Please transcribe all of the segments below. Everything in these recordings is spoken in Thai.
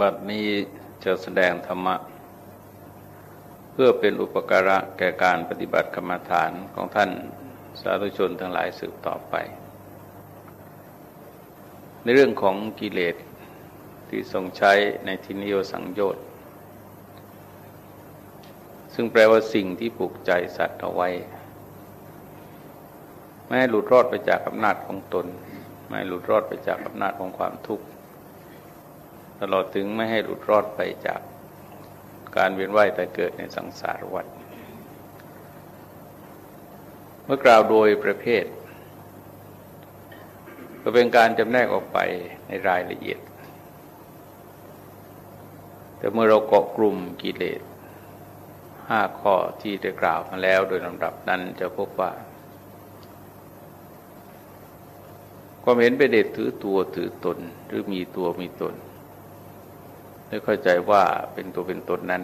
บัดนี้จะแสดงธรรมะ เพื่อเป็นอุปการะแก่การปฏิบัติกรรมฐานของท่านสาธุชนทั้งหลายสืบต่อไป ในเรื่องของกิเลสที่ทรงใช้ในทินิโยสังโยชน์ ซึ่งแปลว่าสิ่งที่ปลุกใจสัตว์เอาไว้ ไม่ให้หลุดรอดไปจากอำนาจของตน ไม่ให้หลุดรอดไปจากอำนาจของความทุกข์ ตลอดถึงไม่ให้หลุดรอดไปจากการเวียนว่ายแต่เกิดในสังสารวัฏเมื่อกล่าวโดยประเภท ก็เป็นการจำแนกออกไปในรายละเอียด แต่เมื่อเราเกาะกลุ่มกิเลสห้าข้อที่ได้กล่าวมาแล้วโดยลำดับนั้นจะพบว่า ความเห็นเป็นเด็ดถือตัวถือตน หรือมีตัวมีตน ได้เข้าใจว่าเป็นตัวเป็นตนนั้น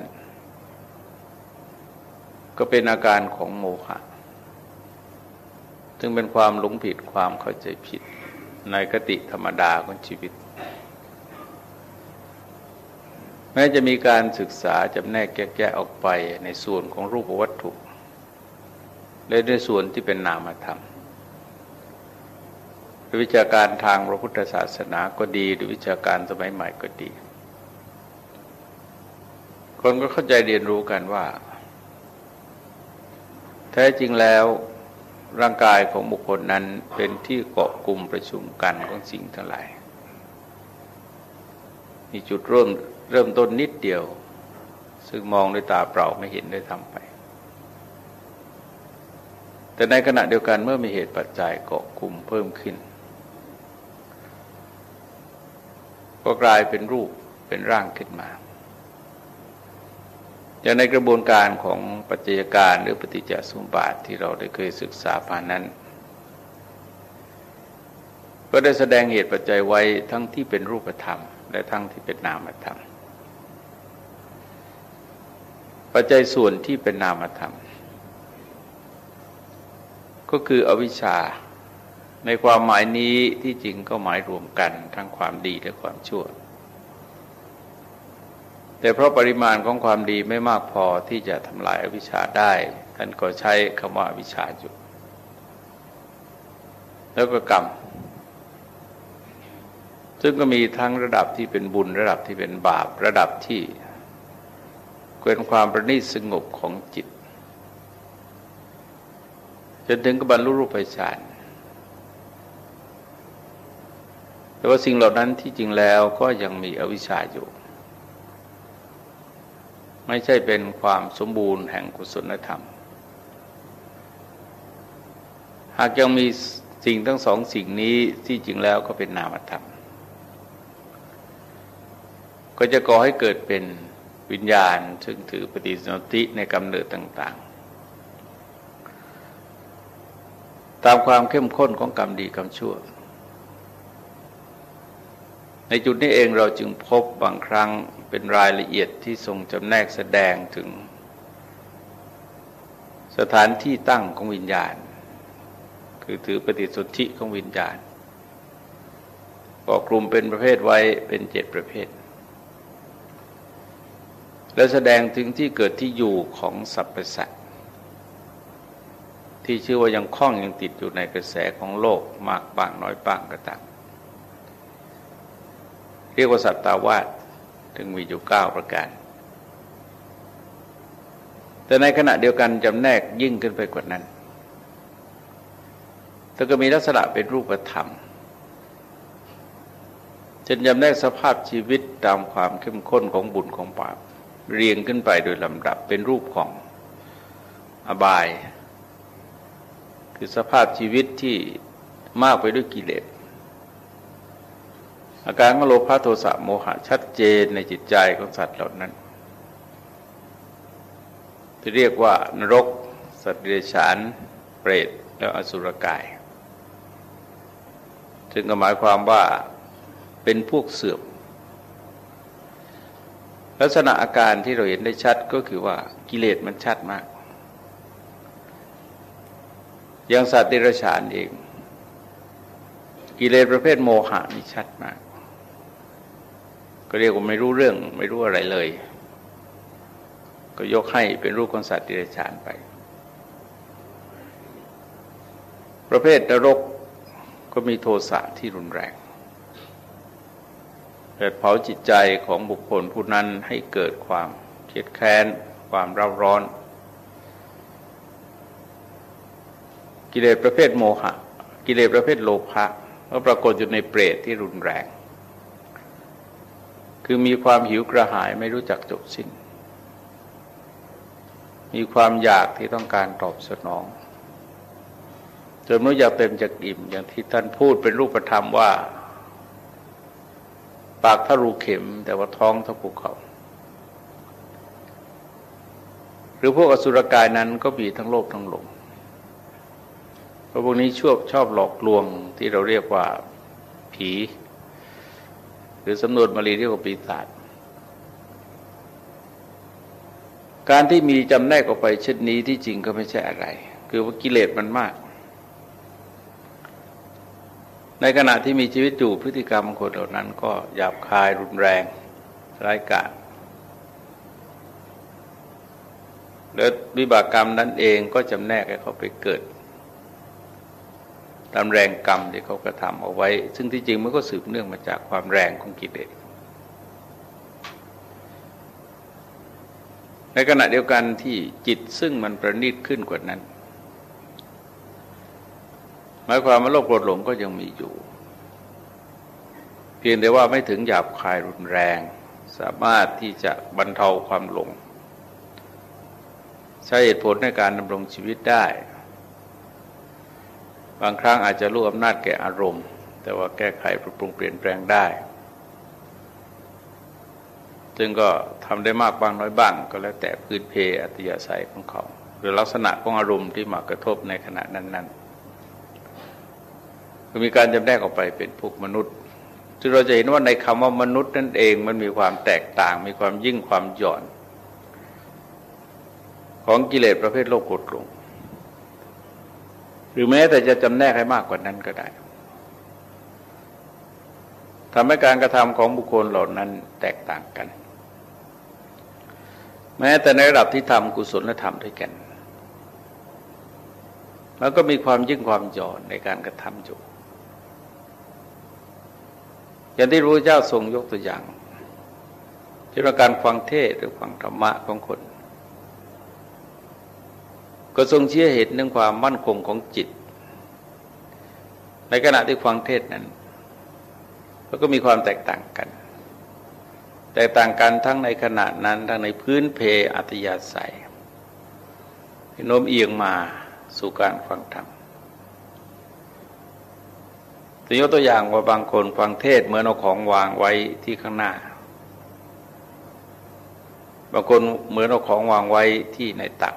ก็เป็นอาการของโมหะซึ่งเป็นความหลงผิดความเข้าใจผิดในกติธรรมดาของชีวิต แม้จะมีการศึกษาจำแนกแยกๆออกไปในส่วนของรูปวัตถุ และในส่วนที่เป็นนามธรรมวิชาการทางพระพุทธศาสนาก็ดี หรือวิชาการสมัยใหม่ก็ดี คนก็เข้าใจเรียนรู้กันว่า แท้จริงแล้วร่างกายของบุคคลนั้นเป็นที่เกาะกลุ่มประชุมกันของสิ่งทั้งหลาย มีจุดเริ่มเริ่มต้นนิดเดียว ซึ่งมองด้วยตาเปล่าไม่เห็นได้ทำไป แต่ในขณะเดียวกันเมื่อมีเหตุปัจจัยเกาะกลุ่มเพิ่มขึ้น ก็กลายเป็นรูปเป็นร่างขึ้นมา อย่างในกระบวนการของปัจจัยการหรือปฏิจจสมบาทที่เราได้เคยศึกษาผ่านนั้น ก็ได้แสดงเหตุปัจจัยไว้ทั้งที่เป็นรูปธรรม และทั้งที่เป็นนามธรรม ปัจจัยส่วนที่เป็นนามธรรม ก็คืออวิชชาในความหมายนี้ที่จริงก็หมายรวมกันทั้งความดีและความชั่ว แต่เพราะปริมาณของความดีไม่มากพอที่จะทำลายอวิชชาได้ ท่านก็ใช้คำว่าอวิชชาอยู่ แล้วก็กรรม ซึ่งก็มีทั้งระดับที่เป็นบุญระดับที่เป็นบาป ระดับที่เป็นความประณีตสงบของจิต จนถึงกับบรรลุรูปฌานแต่ว่าสิ่งเหล่านั้นที่จริงแล้วก็ยังมีอวิชชาอยู่ ไม่ใช่เป็นความสมบูรณ์แห่งกุศลธรรม หากยังมีสิ่งทั้งสองสิ่งนี้ที่จริงแล้วก็เป็นนามธรรม ก็จะก่อให้เกิดเป็นวิญญาณ ซึ่งถือปฏิสนธิในกำเนิดต่าง ๆ ตามความเข้มข้นของกรรมดีกรรมชั่ว ในจุดนี้เองเราจึงพบบางครั้ง เป็นรายละเอียดที่ทรงจำแนกแสดงถึง สถานที่ตั้งของวิญญาณ คือถือปฏิสุทธิของวิญญาณบอกกลุ่มเป็นประเภทไว้เป็นเจ็ดประเภท และแสดงถึงที่เกิดที่อยู่ของสรรพสัตว์ที่ชื่อว่ายังคล้องยังติดอยู่ในกระแสของโลกมากบ้างน้อยบ้างก็ตามเรียกว่าสัตตาวาส ถึงมีอยู่เก้าประการ แต่ในขณะเดียวกันจำแนกยิ่งขึ้นไปกว่านั้นแต่ก็มีลักษณะเป็นรูปธรรมจนจำแนกสภาพชีวิตตามความเข้มข้นของบุญของบาปเรียงขึ้นไปโดยลำดับเป็นรูปของอบาย คือสภาพชีวิตที่มากไปด้วยกิเลส อาการของโลภะโทสะโมหะชัดเจนในจิตใจของสัตว์เหล่านั้น ที่เรียกว่านรก สัตว์เดรัจฉาน เปรตแล้วอสุรกายจึงหมายความว่าเป็นพวกเสื่อมลักษณะอาการที่เราเห็นได้ชัดก็คือว่ากิเลสมันชัดมาก อย่างสัตว์เดรัจฉานเอง กิเลสประเภทโมหะนี่ชัดมาก ก็เรียกว่าไม่รู้เรื่องไม่รู้อะไรเลย ก็ยกให้เป็นรูปของสัตว์ดิเรกชันไป ประเภทนรกก็มีโทสะที่รุนแรงเกิดเผาจิตใจของบุคคลผู้นั้นให้เกิดความเคียดแค้น ความร้าร้อน กิเลสประเภทโมหะ กิเลสประเภทโลภะก็ปรากฏอยู่ในเปรตที่รุนแรง คือมีความหิวกระหายไม่รู้จักจบสิ้น มีความอยากที่ต้องการตอบสนองจนเมื่ออยากเต็มจากอิ่มอย่างที่ท่านพูดเป็นรูปธรรมว่า ปากทะรูเข็ม แต่ว่าท้องทะภูเขา หรือพวกอสุรกายนั้นก็มีทั้งโลภทั้งหลงเพวกนี้ชอบชอบหลอกลวงที่เราเรียกว่าผี หรือสำนวนมาลีเรียว่าปีศาจการที่มีจำแนกออกไปเช่นนี้ที่จริงก็ไม่ใช่อะไร คือว่ากิเลสมันมาก ในขณะที่มีชีวิตอยู่พฤติกรรมของคนเหล่านั้นก็หยาบคายรุนแรงร้ายกาจแล้ววิบากกรรมนั้นเองก็จำแนกให้เขาไปเกิด ตามแรงกรรมที่เขากระทำเอาไว้ ซึ่งที่จริงมันก็สืบเนื่องมาจากความแรงของกิเลสในขณะเดียวกันที่จิตซึ่งมันประณีตขึ้นกว่านั้น หมายความว่าโลภโกรธหลงก็ยังมีอยู่ เพียงแต่ว่าไม่ถึงหยาบคายรุนแรง สามารถที่จะบรรเทาความหลง ใช้เหตุผลในการดำรงชีวิตได้ บางครั้งอาจจะรู้อำนาจแก่อารมณ์ แต่ว่าแก้ไขปรับปรุงเปลี่ยนแปลงได้จึงก็ทำได้มากบ้างน้อยบ้าง ก็แล้วแต่พื้นเพอัตยาศัยของเขา หรือลักษณะของอารมณ์ที่มากระทบในขณะนั้น ๆ ก็มีการจำแนกออกไปเป็นพวกมนุษย์จึงเราจะเห็นว่าในคำว่ามนุษย์นั่นเองมันมีความแตกต่าง มีความยิ่งความหย่อน ของกิเลสประเภทโลกกดลง หรือแม้แต่จะจำแนกให้มากกว่านั้นก็ได้ทำให้การกระทำของบุคคลเหล่านั้นแตกต่างกัน แม้แต่ในระดับที่ทำกุศลและทำด้วยกัน แล้วก็มีความยิ่งความหย่อนในการกระทำอยู่อย่างที่รู้เจ้าทรงยกตัวอย่างเช่นการฟังเทศหรือฟังธรรมะของคน ก็ทรงเชื่อเห็นเรื่องความมั่นคงของจิต ในขณะที่ฟังเทศนั้นแล้วก็มีความแตกต่างกัน แตกต่างกันทั้งในขณะนั้น ทั้งในพื้นเพอัตยาศัยโน้มเอียงมาสู่การฟังธรรมตัวยกตัวอย่างว่าบางคนฟังเทศเหมือนเอาของวางไว้ที่ข้างหน้า บางคนเหมือนเอาของวางไว้ที่ในตัก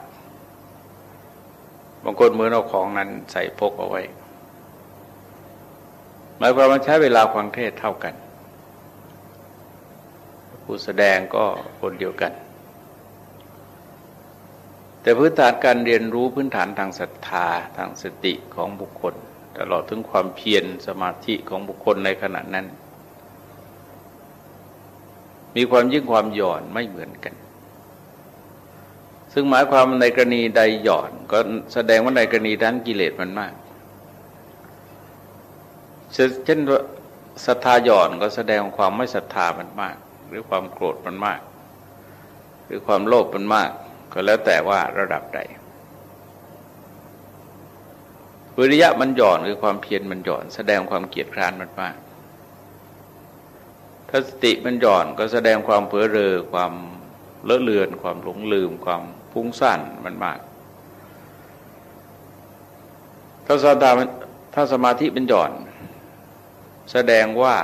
บางคนเหมือนเอาของนั้นใส่พกเอาไว้ หมายความว่าใช้เวลาฟังเทศเท่ากัน ผู้แสดงก็คนเดียวกัน แต่พื้นฐานการเรียนรู้พื้นฐานทางศรัทธาทางสติของบุคคล ตลอดถึงความเพียรสมาธิของบุคคลในขณะนั้น มีความยิ่งความหย่อนไม่เหมือนกัน ซึ่งหมายความในกรณีใดหย่อน ก็แสดงว่าในกรณีนั้นกิเลสมันมาก เช่นศรัทธาหย่อนก็แสดงความไม่ศรัทธามันมาก หรือความโกรธมันมาก หรือความโลภมันมาก ก็แล้วแต่ว่าระดับใดวิริยะมันหย่อนคือความเพียรมันหย่อน แสดงความเกียจคร้านมันมากถ้าสติมันหย่อนก็แสดงความเผลอเรอความเลอะเลือน ความหลงลืมความ ฟุ้งซ่านมันมาก ถ้าสมาถ้าสมาธิเป็นหย่อน แสดงว่า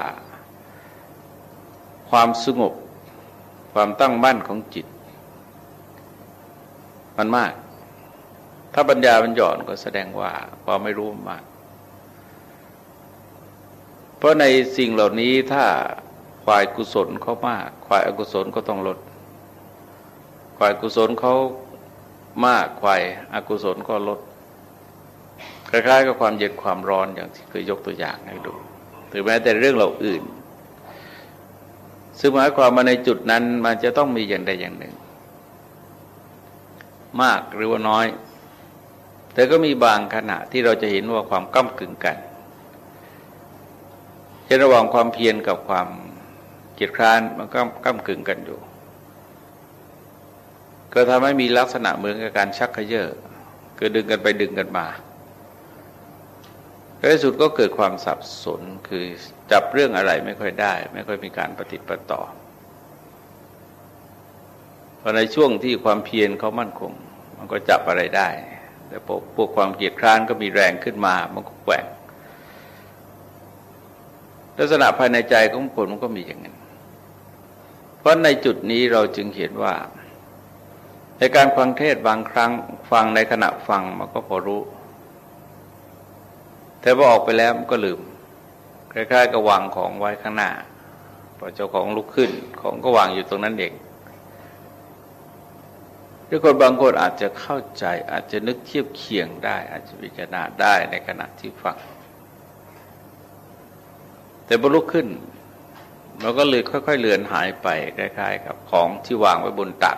ความสงบความตั้งมั่นของจิต มันมาก ถ้าปัญญาเป็นหย่อนก็แสดงว่าความไม่รู้มาก เพราะในสิ่งเหล่านี้ถ้าควายกุศลเขามากควายอกุศลก็ต้องลด ควายกุศลเขามากควายอกุศลก็ลดคล้ายๆกับความเย็นความร้อนอย่างที่เคยยกตัวอย่างให้ดูถือแม้แต่เรื่องเราอื่น ซึ่งหมายความมาในจุดนั้นมันจะต้องมีอย่างใดอย่างหนึ่ง มากหรือว่าน้อย แต่ก็มีบางขณะที่เราจะเห็นว่าความก้ากึ่งกันเช่นระหว่างความเพียรกับความเกียจคร้านมันก็ก้ากึ่งกันอยู่ ก็ทำให้มีลักษณะเหมือนกับการชักขยเยอะคือดึงกันไปดึงกันมาในสุดก็เกิดความสับสนคือจับเรื่องอะไรไม่ค่อยได้ ไม่ค่อยมีการปฏิบัติต่อพอในช่วงที่ความเพียรเขามั่นคง มันก็จับอะไรได้ แต่พวกความเกียดคร้านก็มีแรงขึ้นมา มันก็แกว่งลักษณะภายในใจของคนมันก็มีอย่างนั้น เพราะในจุดนี้เราจึงเห็นว่า ในการฟังเทศบางครั้งฟังในขณะฟังมันก็พอรู้ แต่พอออกไปแล้วมันก็ลืมคล้ายๆกับวางของไว้ข้างหน้าพอเจ้าของลุกขึ้นของก็วางอยู่ตรงนั้นเองทุกคนบางคนอาจจะเข้าใจอาจจะนึกเทียบเคียงได้ อาจจะพิจารณาได้ในขณะที่ฟัง แต่พอลุกขึ้นมันก็เลยค่อย ๆ เลือนหายไปคล้ายๆ กับของที่วางไว้บนตัก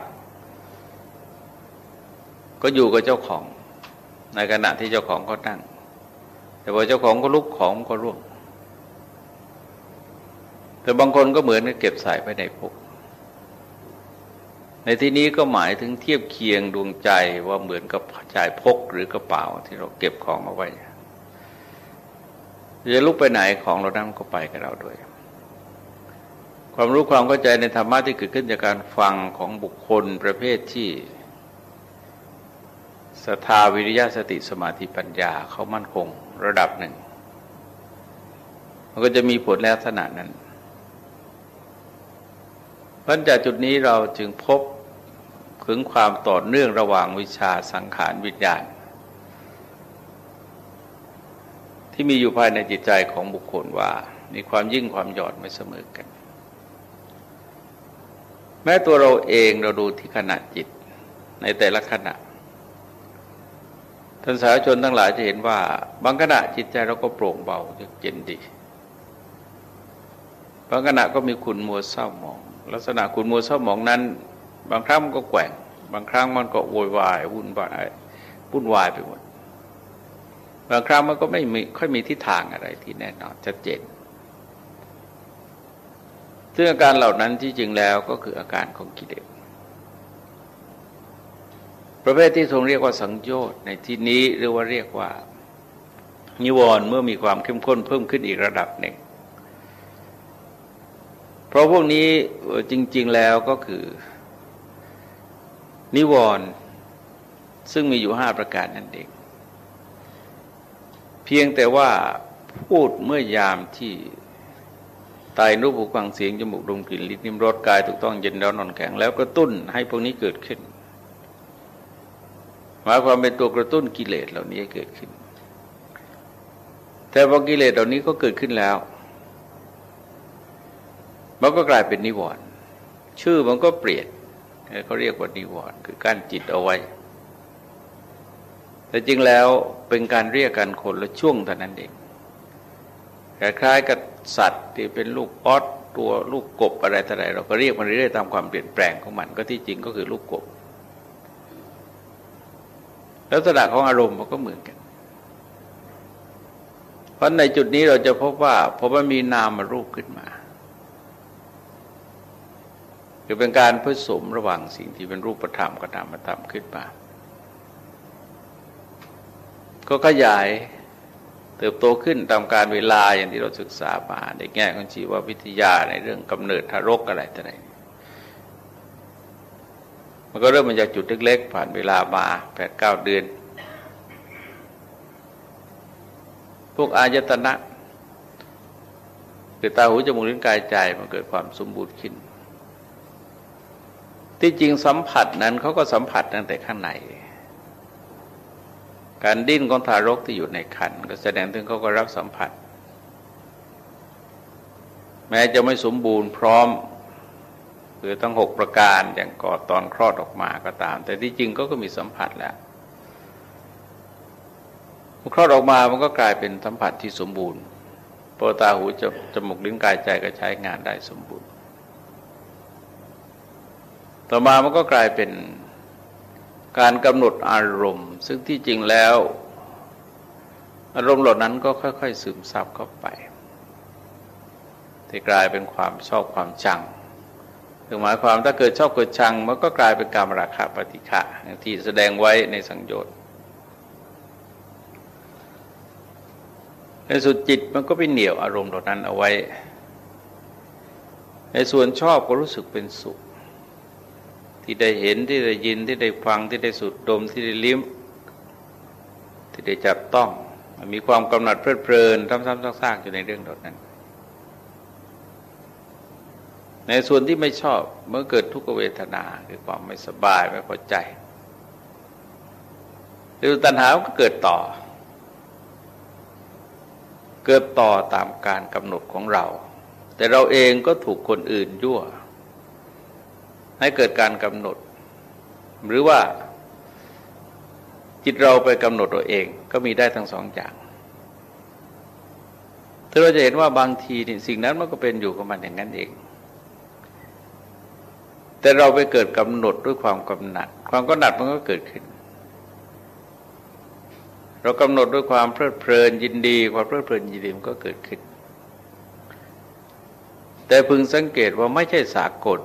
ก็อยู่กับเจ้าของ ในขณะที่เจ้าของเขานั่ง แต่พอเจ้าของก็ลุกของก็ร่วง แต่บางคนก็เหมือนกับเก็บใส่ไปในพกในที่นี้ก็หมายถึงเทียบเคียงดวงใจว่าเหมือนกับใจพกหรือกระเป๋าที่เราเก็บของเอาไว้จะลุกไปไหนของเรานั้นก็ไปกับเราด้วย ความรู้ความเข้าใจในธรรมะที่เกิดขึ้นจากการฟังของบุคคลประเภทที่ ศรัทธาวิริยะสติสมาธิปัญญาเขามั่นคงระดับหนึ่ง มันก็จะมีผลลักษณะนั้นเพราะจากจุดนี้เราจึงพบถึงความต่อเนื่องระหว่างวิชาสังขารวิญญาณ ที่มีอยู่ภายในจิตใจของบุคคลว่า มีความยิ่งความหย่อนไม่เสมอกัน แม้ตัวเราเองเราดูที่ขณะจิตในแต่ละขณะ ท่านสาธารณชนทั้งหลายจะเห็นว่าบางขณะจิตใจเราก็โปร่งเบาเย็นดีบางขณะก็มีขุนมัวเศร้าหมอง ลักษณะขุนมัวเศร้าหมองนั้น บางครั้งมันก็แกว่ง บางครั้งมันก็โวยวายวุ่นวายวุ่นวายไปหมดบางครั้งมันก็ไม่มีค่อยมีทิศทางอะไรที่แน่นอนชัดเจนซึ่งอาการเหล่านั้นที่จริงแล้วก็คืออาการของกิเลส ประเภทที่ทรงเรียกว่าสังโยชน์ในที่นี้หรือว่าเรียกว่า นิวรณ์เมื่อมีความเข้มข้นเพิ่มขึ้นอีกระดับหนึ่ง เพราะพวกนี้จริง ๆแล้วก็คือ นิวรณ์ซึ่งมีอยู่ห้าประการนั่นเอง เพียงแต่ว่าพูดเมื่อยามที่ตายรูปหูฟังเสียงจมูกดมกลิ่นลิ้นนิ้มรสกายถูกต้องเย็นร้อนนอนแข็งแล้วกระตุ้นให้พวกนี้เกิดขึ้น หมายความเป็นตัวกระตุ้นกิเลสเหล่านี้เกิดขึ้น แต่พอกิเลสเหล่านี้ก็เกิดขึ้นแล้วมันก็กลายเป็นนิวรณ์ชื่อมันก็เปลี่ยนเขาเรียกว่านิวรณ์คือกั้นจิตเอาไว้ แต่จริงแล้วเป็นการเรียกกันคนละช่วงเท่านั้นเองคล้ายๆกับสัตว์ที่เป็นลูกออสตัวลูกกบอะไรต่ออะไรเราก็เรียกมันเรื่อยๆตามความเปลี่ยนแปลงของมันก็ที่จริงก็คือลูกกบ ลักษณะของอารมณ์มันก็เหมือนกัน เพราะในจุดนี้เราจะพบว่าพอมันมีนามมารูปขึ้นมาคือเป็นการผสมระหว่างสิ่งที่เป็นรูปธรรมกับนามธรรมขึ้นมา ก็ขยายเติบโตขึ้นตามการเวลาอย่างที่เราศึกษามาในแง่ของชีววิทยาในเรื่องกำเนิดทารกอะไรต่าง มันก็เริ่มมาจากจุดเล็กๆ ผ่านเวลามาแปดเก้าเดือน พวกอายตนะคือตาหูจมูกลิ้นกายใจมันเกิดความสมบูรณ์ขึ้น ที่จริงสัมผัสนั้นเขาก็สัมผัสตั้งแต่ข้างใน การดิ้นของทารกที่อยู่ในคันก็แสดงถึงเขาก็รับสัมผัส แม้จะไม่สมบูรณ์พร้อม คือทั้งหกประการอย่างก่อตอนคลอดออกมาก็ตาม แต่ที่จริงก็ก็มีสัมผัสแล้วคลอดออกมามันก็กลายเป็นสัมผัสที่สมบูรณ์โปตาหูจะจมูกลิ้นกายใจก็ใช้งานได้สมบูรณ์ ต่อมามันก็กลายเป็นการกำหนดอารมณ์ ซึ่งที่จริงแล้ว อารมณ์เหล่านั้นก็ค่อย ๆ ซึมซับเข้าไปที่กลายเป็นความชอบความชัง ถึงหมายความถ้าเกิดชอบเกิดชังมันก็กลายเป็นการราคาปฏิฆะที่แสดงไว้ในสังโยชน์ในสุดจิตมันก็ไปเหนี่ยวอารมณ์เหล่านั้นเอาไว้ ในส่วนชอบก็รู้สึกเป็นสุข ที่ได้เห็นที่ได้ยินที่ได้ฟังที่ได้สุดดมที่ได้ลิ้ม ที่ได้จับต้อง มีความกำหนัดเพลิดเพลินซ้ำๆซากๆอยู่ในเรื่องเหล่านั้น ในส่วนที่ไม่ชอบเมื่อเกิดทุกขเวทนาคือความไม่สบายไม่พอใจหรือตัณหาก็เกิดต่อ เกิดต่อตามการกำหนดของเรา แต่เราเองก็ถูกคนอื่นยั่ว ให้เกิดการกำหนด หรือว่า จิตเราไปกำหนดตัวเองก็มีได้ทั้งสองอย่างถ้าเราจะเห็นว่าบางทีนี่สิ่งนั้นมันก็เป็นอยู่ของมันอย่างนั้นเอง แต่เราไปเกิดกำหนดด้วยความกำหนัด ความกำหนัดมันก็เกิดขึ้น เรากำหนดด้วยความเพลิดเพลินยินดี ความเพลิดเพลินยินดีมันก็เกิดขึ้น แต่พึงสังเกตว่าไม่ใช่สากล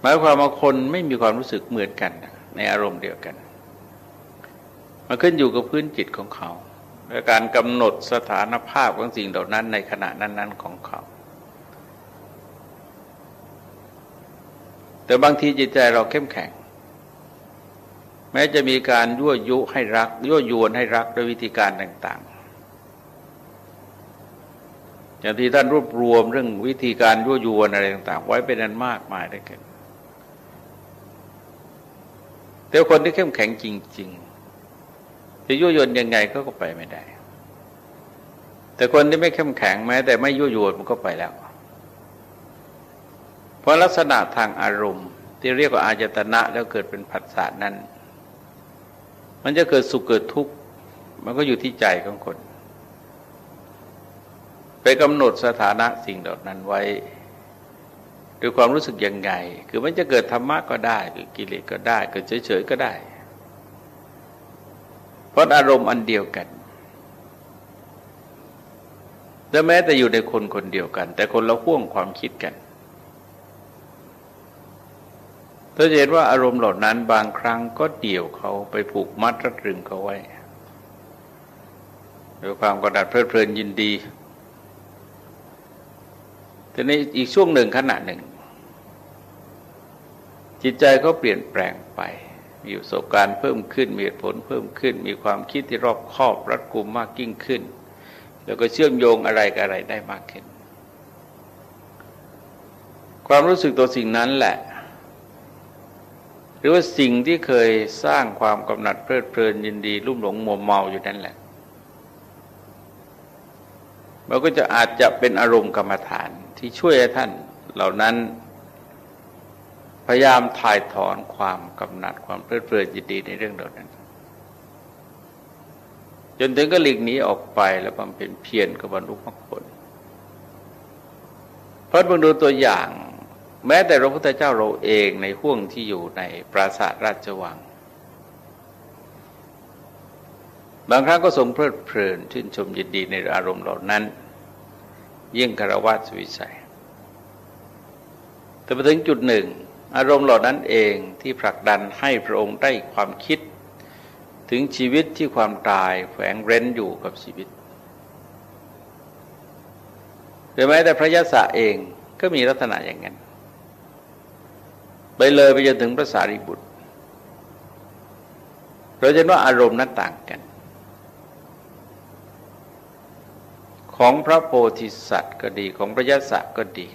หมายความว่าคนไม่มีความรู้สึกเหมือนกัน ในอารมณ์เดียวกัน มันขึ้นอยู่กับพื้นจิตของเขาและการกำหนดสถานภาพของสิ่งเหล่านั้นในขณะนั้น ๆ ของเขา แต่บางทีจิตใจเราเข้มแข็ง แม้จะมีการยั่วยุให้รัก ยั่วยวนให้รักด้วยวิธีการต่าง ๆ อย่างที่ท่านรวบรวมเรื่องวิธีการยั่วยวนอะไรต่าง ๆ ไว้เป็นอันมากมายได้เกันแต่คนที่เข้มแข็งจริง ๆ จะยั่วยวนยังไงก็ไปไม่ได้ แต่คนที่ไม่เข้มแข็งแม้ แต่ไม่ยั่วยวนมันก็ไปแล้ว เพราะลักษณะทางอารมณ์ ที่เรียกว่าอาจตนะแล้วเกิดเป็นผัสสะนั้น มันจะเกิดสุขเกิดทุกข์มันก็อยู่ที่ใจของคน ไปกำหนดสถานะสิ่งเหล่านั้นไว้ด้วยความรู้สึกยังไง คือมันจะเกิดธรรมะก็ได้หรือกิเลสก็ได้เกิดเฉยๆก็ได้ เพราะอารมณ์อันเดียวกันแต่แม้แต่อยู่ในคนคนเดียวกัน แต่คนละห่วงความคิดกัน เราจะเห็นว่าอารมณ์เหล่านั้นบางครั้งก็เดี่ยวเขาไปผูกมัดรัดรึงเขาไว้ด้วยความกระดัดเพลิดเพลินยินดี แต่ในอีกช่วงหนึ่งขณะหนึ่ง จิตใจก็เปลี่ยนแปลงไป มีประสบการณ์เพิ่มขึ้น มีผลเพิ่มขึ้น มีความคิดที่รอบคอบรัดกุมมากยิ่งขึ้น แล้วก็เชื่อมโยงอะไรกับอะไรได้มากขึ้น ความรู้สึกตัวสิ่งนั้นแหละ รือว่าสิ่งที่เคยสร้างความกำหนัดเพลิดเพลินยินดีรุ่มหลงมัวเมาอยู่นั่นแหละมันก็จะอาจจะเป็นอารมณ์กรรมฐานที่ช่วยให้ท่าน เหล่านั้น พยายามถ่ายถอนความกำหนัดความเพลิดเพลินยินดีในเรื่องเหล่านั้น จนถึงก็หลีกหนีออกไปแล้วบำเพ็ญเพียรกับบรรลุมรรคผลเพราะบางดูตัวอย่าง แม้แต่พระพุทธเจ้าเราเองในห่วงที่อยู่ในปราสาทราชวัง บางครั้งก็ทรงเพลิดเพลินชื่นชมยินดีในอารมณ์เหล่านั้น ยิ่งคารวะสวิสัย แต่มาถึงจุดหนึ่ง อารมณ์เหล่านั้นเองที่ผลักดันให้พระองค์ได้ความคิด ถึงชีวิตที่ความตายแฝงเร้นอยู่กับชีวิตหรือแม้แต่พระยศเองก็มีลักษณะอย่างนั้น ไปเลยไปจนถึงพระสารีบุตร เราจะว่าอารมณ์นั้นต่างกัน ของพระโพธิสัตว์ก็ดีของพระยศก็ดี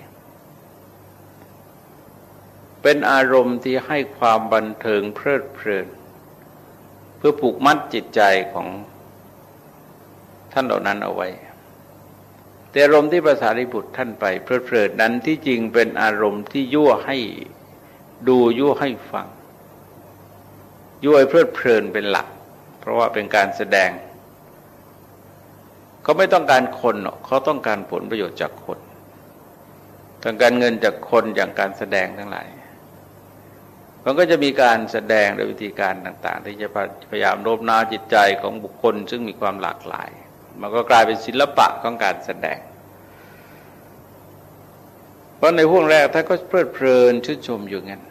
เป็นอารมณ์ที่ให้ความบันเทิงเพลิดเพลิน เพื่อผูกมัดจิตใจของท่านเหล่านั้นเอาไว้แต่อารมณ์ที่พระสารีบุตรท่านไปเพลิดเพลินนั้นที่จริงเป็นอารมณ์ที่ยั่วให้ ดูยั่วให้ฟัง ยั่วเพลิดเพลินเป็นหลัก เพราะว่าเป็นการแสดง เขาไม่ต้องการคนเขาต้องการผลประโยชน์จากคนต้องการเงินจากคนอย่างการแสดงทั้งหลายมันก็จะมีการแสดงโดยวิธีการต่าง ๆ ที่จะพยายามโน้มน้าวจิตใจของบุคคล ซึ่งมีความหลากหลาย มันก็กลายเป็นศิลปะของการแสดง เพราะในห่วงแรกท่านก็เพลิดเพลินชื่นชมอยู่งั้น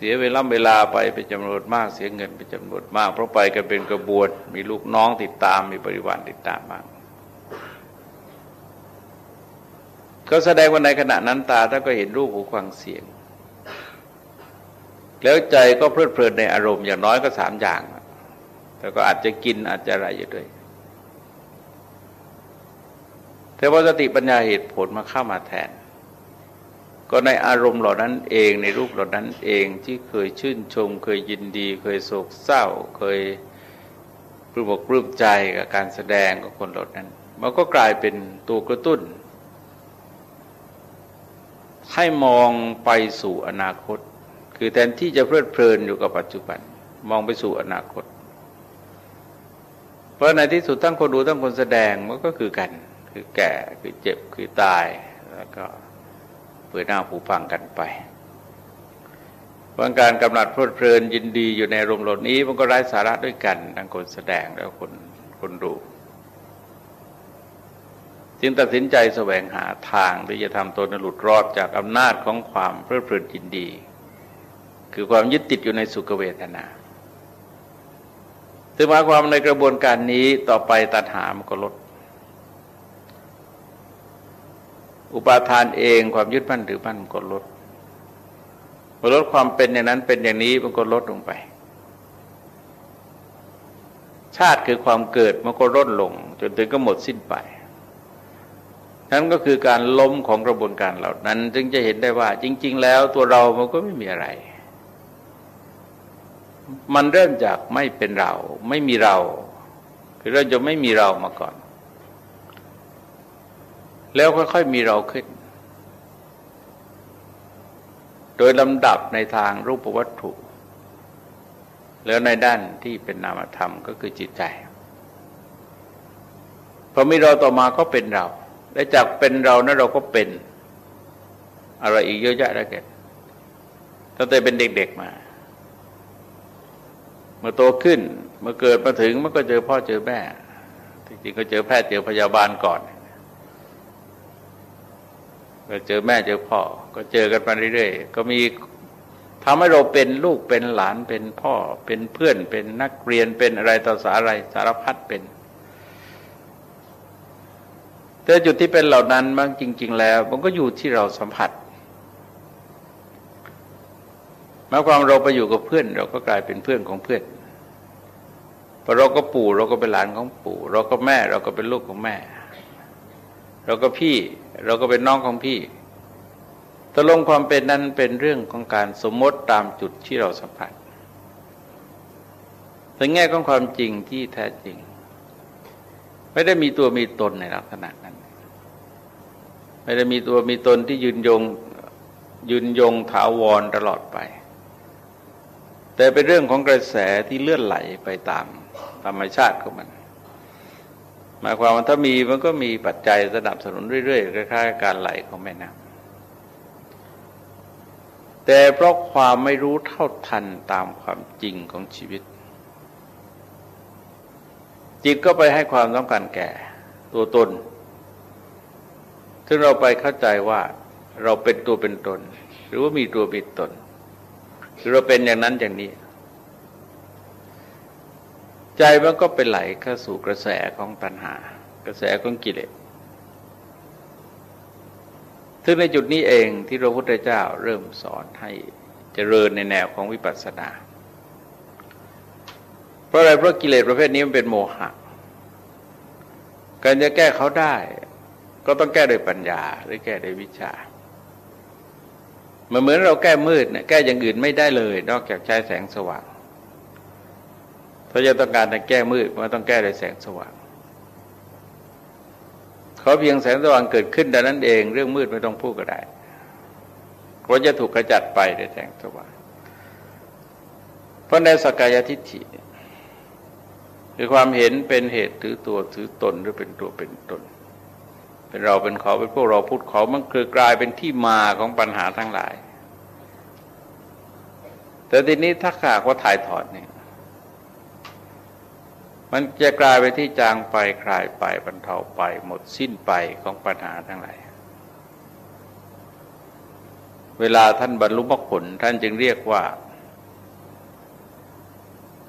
เสียเวลาเวลาไปเป็นจำนวนมากเสียเงินเป็นจำนวนมาก เพราะไปกันเป็นกระบวนมีลูกน้องติดตามมีบริวารติดตามมากก็แสดงว่าในขณะนั้นตาท่านก็เห็นรูปหูฟังเสียง แล้วใจก็เพลิดเพลินในอารมณ์อย่างน้อยก็สามอย่างแต่ก็อาจจะกินอาจจะอะไรอยู่ด้วยแต่ว่าสติปัญญาเหตุผลมาเข้ามาแทน ก็ในอารมณ์เหล่านั้นเองในรูปเหล่านั้นเองที่เคยชื่นชม เคยยินดี เคยโศกเศร้า เคยปลื้มอกปลื้มใจกับการแสดงของคนเหล่านั้น มันก็กลายเป็นตัวกระตุ้น ให้มองไปสู่อนาคต คือแทนที่จะเพลิดเพลินอยู่กับปัจจุบัน มองไปสู่อนาคต เพราะในที่สุดทั้งคนดูทั้งคนแสดงมันก็คือกัน คือแก่คือเจ็บคือตายแล้วก็ เปิดหน้าผูฟังกันไปวาการกำหนัดเพลิดเพลินยินดีอยู่ในรมหลดนี้มันก็ไร้สาระด้วยกันทั้งคนแสดงแล้วคนคนดูจึงตัดสินใจแสวงหาทางที่จะทำตนหลุดรอดจากอำนาจของความเพลิดเพลินยินดี คือความยึดติดอยู่ในสุขเวทนาซึ่งหมายความในกระบวนการนี้ต่อไปตัณหามันก็ลด อุปาทานเองความยึดมั่นหรือมั่นมันก็ลดมื่อลดความเป็นอย่างนั้นเป็นอย่างนี้มันก็ลดลงไป ชาติคือความเกิดมันก็ลดลง จนถึงก็หมดสิ้นไป นั่นก็คือการล้มของกระบวนการเหล่านั้น จึงจะเห็นได้ว่า จริง ๆ แล้วตัวเรามันก็ไม่มีอะไร มันเริ่มจากไม่เป็นเรา ไม่มีเรา คือเราจะไม่มีเรามาก่อน แล้วค่อยๆมีเราขึ้น โดยลำดับในทางรูปวัตถุ แล้วในด้านที่เป็นนามธรรมก็คือจิตใจพอมีเราต่อมาก็เป็นเรา และจากเป็นเรานะเราก็เป็น อะไรอีกเยอะแยะแล้วกันตั้งแต่เป็นเด็กๆมาเมื่อโตขึ้นเมื่อเกิดมาถึงมันก็เจอพ่อเจอแม่จริงๆก็เจอแพทย์เจอพยาบาลก่อน ก็เจอแม่เจอพ่อ ก็เจอกันมาเรื่อยๆ ก็มีทำให้เราเป็นลูกเป็นหลานเป็นพ่อ เป็นเพื่อนเป็นนักเรียนเป็นอะไรต่อสาอะไรสารพัดเป็นแต่จุดที่เป็นเหล่านั้นบางจริง ๆ แล้ว มันก็อยู่ที่เราสัมผัสหมายความเราไปอยู่กับเพื่อน เราก็กลายเป็นเพื่อนของเพื่อนพอเราก็ปู่เราก็เป็นหลานของปู่ เราก็แม่เราก็เป็นลูกของแม่ เราก็พี่ เราก็เป็นน้องของพี่ตกลงความเป็นนั้นเป็นเรื่องของการสมมติตามจุดที่เราสัมผัสแต่แง่ของความจริงที่แท้จริง ไม่ได้มีตัวมีตนในลักษณะนั้น ไม่ได้มีตัวมีตนที่ยืนยงยืนยงถาวรตลอดไป แต่เป็นเรื่องของกระแสที่เลื่อนไหลไปตามธรรมชาติของมัน หมายความว่าถ้ามีมันก็มีปัจจัยสนับสนุนเรื่อยๆคล้ายๆการไหลของแม่น้ำแต่เพราะความไม่รู้เท่าทันตามความจริงของชีวิต จิตก็ไปให้ความสำคัญแก่ตัวตน ซึ่งเราไปเข้าใจว่าเราเป็นตัวเป็นตน หรือว่ามีตัวมีตน หรือเราเป็นอย่างนั้นอย่างนี้ ใจมันก็เป็นไหลเข้าสู่กระแสของปัญหา กระแสของกิเลสซึ่งในจุดนี้เองที่พระพุทธเจ้าเริ่มสอนให้เจริญในแนวของวิปัสสนา เพราะอะไรเพราะกิเลสประเภทนี้มันเป็นโมหะ การจะแก้เขาได้ ก็ต้องแก้โดยปัญญาหรือแก้โดยวิชามันเหมือนเราแก้มืดเนี่ยแก้อย่างอื่นไม่ได้เลย นอกจากใช้แสงสว่าง ถ้าจะต้องการจะแก้มืดมันต้องแก้โดยแสงสว่างขาเพียงแสงสว่างเกิดขึ้นดังนั้นเอง เรื่องมืดไม่ต้องพูดก็ได้ก็จะถูกกระจัดไปด้วยแสงสว่างเพราะในสกายทิฏฐิคือความเห็นเป็นเหตุถือตัวถือตนหรือเป็นตัวเป็นตน เป็นเราเป็นเขาเป็นพวกเราพูดเขามันคือกลายเป็นที่มาของปัญหาทั้งหลาย แต่ทีนี้ถ้าขากว่าถ่ายถอดเนี่ย มันจะกลายไปที่จางไปคลายไปบรรเทาไปหมดสิ้นไปของปัญหาทั้งหลายเวลาท่านบรรลุมรรคผลท่านจึงเรียกว่า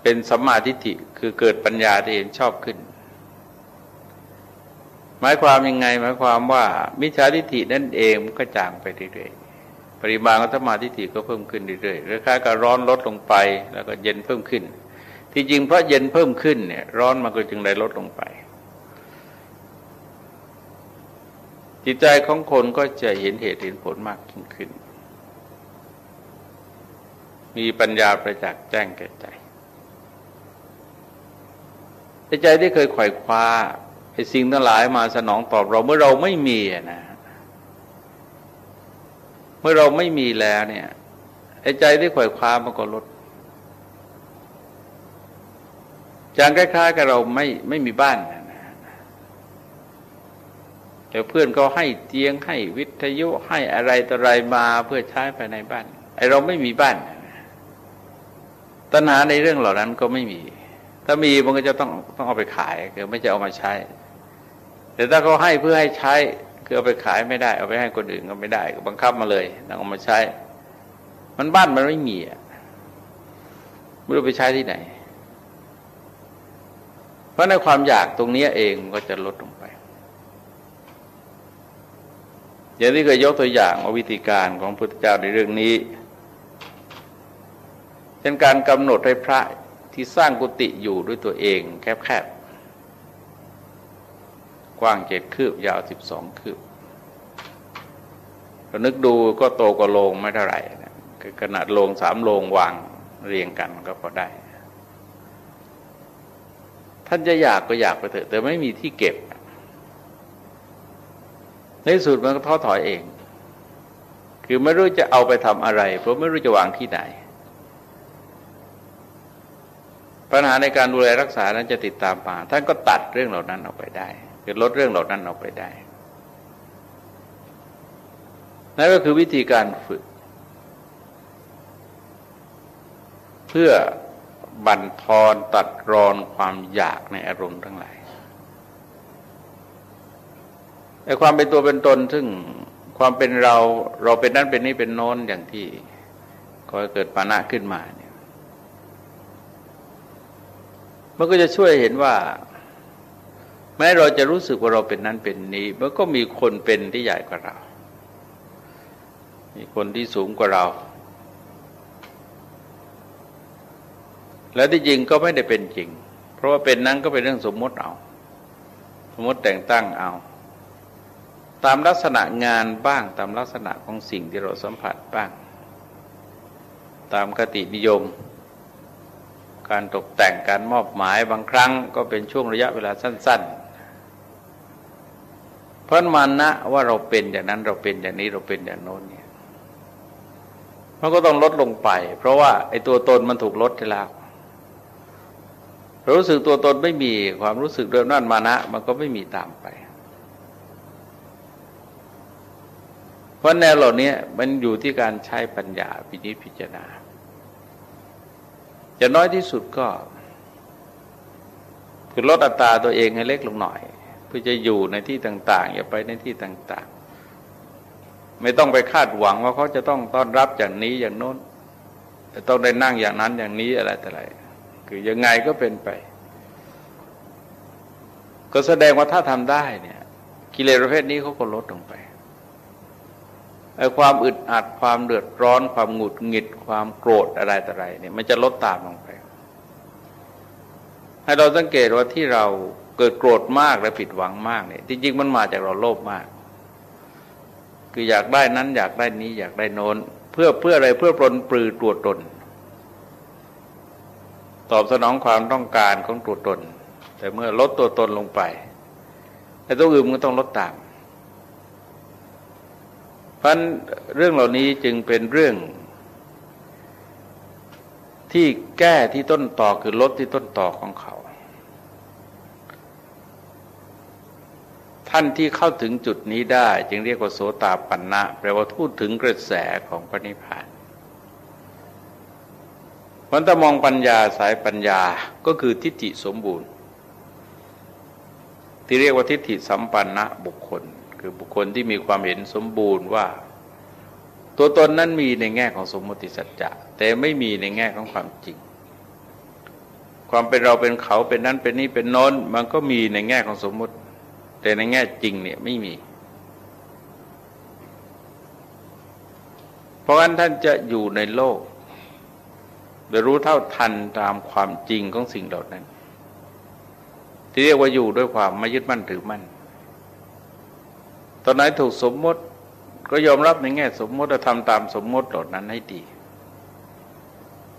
เป็นสัมมาทิฏฐิคือเกิดปัญญาที่เห็นชอบขึ้น หมายความยังไง หมายความว่า มิจฉาทิฏฐินั่นเองมันก็จางไปเรื่อยๆปริมาณของสัมมาทิฏฐิก็เพิ่มขึ้นเรื่อยๆราคาก็ร้อนลดลงไปแล้วก็เย็นเพิ่มขึ้น ที่จริงเพราะเย็นเพิ่มขึ้นเนี่ยร้อนมันก็จึงได้ลดลงไป จิตใจของคนก็จะเห็นเหตุเห็นผลมากยิ่งขึ้น มีปัญญาประจักษ์แจ้งแก่ใจใจที่เคยไขว่คว้าไอ้สิ่งทั้งหลายมาสนองตอบเราเมื่อเราไม่มีนะเมื่อเราไม่มีแล้วเนี่ยไอ้ใจที่ไขว่คว้ามันก็ลด จางคล้ายๆกับเราไม่ไม่มีบ้านนะแต่เพื่อนก็ให้เตียงให้วิทยุให้อะไรต่ออะไรมาเพื่อใช้ภายในบ้านไอเราไม่มีบ้านตัณหาในเรื่องเหล่านั้นก็ไม่มี ถ้ามีมันก็จะต้องต้องเอาไปขายคือไม่จะเอามาใช้ แต่ถ้าเขาให้เพื่อให้ใช้คือเอาไปขายไม่ได้ เอาไปให้คนอื่นก็ไม่ได้ ก็บังคับมาเลยต้องเอามาใช้ มันบ้านมันไม่มีอะไม่รู้ไปใช้ที่ไหน ราะในความอยากตรงนี้เองก็จะลดลงไป อย่างที่เคยยกตัวอย่างว่าวิธีการของพุทธเจ้าในเรื่องนี้เป็นการกำหนดให้พระที่สร้างกุฏิอยู่ด้วยตัวเอง แคบๆ กว้างเจ็ดคืบ ยาวสิบสองคืบเรานึกดูก็โตกว่าโลงไม่เท่าไหร่นะคือขนาดโลงสามโลงวางเรียงกันก็พอได้ ท่านจะอยากก็อยากไปเถอะ แต่ไม่มีที่เก็บ ในสุดมันก็ท้อถอยเอง คือไม่รู้จะเอาไปทำอะไร เพราะไม่รู้จะวางที่ไหน ปัญหาในการดูแลรักษานั้นจะติดตามมาท่านก็ตัดเรื่องเหล่านั้นออกไปได้คือลดเรื่องเหล่านั้นออกไปได้นั่นก็คือวิธีการฝึก เพื่อ บั่นทอนตัดรอนความอยากในอารมณ์ทั้งหลายไอความเป็นตัวเป็นตนซึ่งความเป็นเราเราเป็นนั้นเป็นนี้เป็นโน้นอย่างที่ก็เกิดปานะขึ้นมาเนี่ยมันก็จะช่วยเห็นว่า แม้เราจะรู้สึกว่าเราเป็นนั้นเป็นนี้มันก็มีคนเป็นที่ใหญ่กว่าเรา มีคนที่สูงกว่าเรา และที่จริงก็ไม่ได้เป็นจริง เพราะว่าเป็นนั้นก็เป็นเรื่องสมมติเอา สมมติแต่งตั้งเอา ตามลักษณะงานบ้าง ตามลักษณะของสิ่งที่เราสัมผัสบ้าง ตามคตินิยม การตกแต่งการมอบหมายบางครั้ง ก็เป็นช่วงระยะเวลาสั้นๆเพราะมันนะว่าเราเป็นอย่างนั้นเราเป็นอย่างนี้เราเป็นอย่างโน้นเนี่ยมันก็ต้องลดลงไป เพราะว่าไอ้ตัวตนมันถูกลดไปแล้ว รู้สึกตัวตนไม่มีความรู้สึกเรื่องนั้นมานะ มันก็ไม่มีตามไป เพราะแนวเหล่านี้มันอยู่ที่การใช้ปัญญาพิจิตพิจารณาจะน้อยที่สุดก็ คือลดอัตราตัวเองให้เล็กลงหน่อย เพื่อจะอยู่ในที่ต่าง ๆ อย่าไปในที่ต่าง ๆ ไม่ต้องไปคาดหวังว่าเขาจะต้องต้อนรับอย่างนี้อย่างโน้นจะต้องได้นั่งอย่างนั้นอย่างนี้อะไรแต่ไร คือยังไงก็เป็นไป ก็แสดงว่าถ้าทำได้เนี่ย กิเลสประเภทนี้เขาก็ลดลงไปไอ้ความอึดอัดความเดือดร้อน ความหงุดหงิด ความโกรธอะไรต่ออะไรเนี่ยมันจะลดตามลงไป ให้เราสังเกตว่าที่เราเกิดโกรธมากและผิดหวังมากเนี่ยจริงๆมันมาจากเราโลภมาก คืออยากได้นั้นอยากได้นี้อยากได้โน้น เพื่อเพื่ออะไรเพื่อปลนปลือตัวตน ตอบสนองความต้องการของตัวตน แต่เมื่อลดตัวตนลงไปไอ้ตัวอื่นมันต้องลดตามเพราะเรื่องเหล่านี้จึงเป็นเรื่อง ที่แก้ที่ต้นต่อคือลดที่ต้นต่อของเขา ท่านที่เข้าถึงจุดนี้ได้ จึงเรียกว่าโสตาปันนะแปลว่าพูดถึงกระแสของพระนิพพาน มันถ้ามองปัญญาสายปัญญาก็คือทิฏฐิสมบูรณ์ ที่เรียกว่าทิฏฐิสัมปันนะบุคคล คือบุคคลที่มีความเห็นสมบูรณ์ว่า ตัวตนนั้นมีในแง่ของสมมติสัจจะแต่ไม่มีในแง่ของความจริง ความเป็นเราเป็นเขาเป็นนั้นเป็นนี้เป็นโน้นมันก็มีในแง่ของสมมติ แต่ในแง่จริงเนี่ยไม่มีเพราะฉะนั้นท่านจะอยู่ในโลก โดยรู้เท่าทันตามความจริงของสิ่งเหล่านั้น ที่เรียกว่าอยู่ด้วยความไม่ยึดมั่นถือมั่น ตอนไหนถูกสมมติก็ยอมรับในแง่สมมติและทำตามสมมติเหล่านั้นให้ดี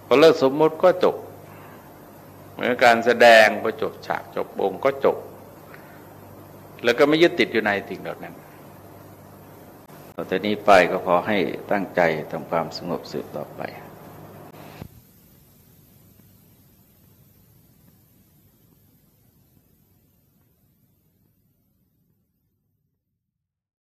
พอเลิกสมมติก็จบ เหมือนการแสดงพอจบฉากจบองค์ก็จบ แล้วก็ไม่ยึดติดอยู่ในสิ่งเหล่านั้นต่อจากนี้ไปก็ขอให้ตั้งใจทำความสงบสืบต่อไป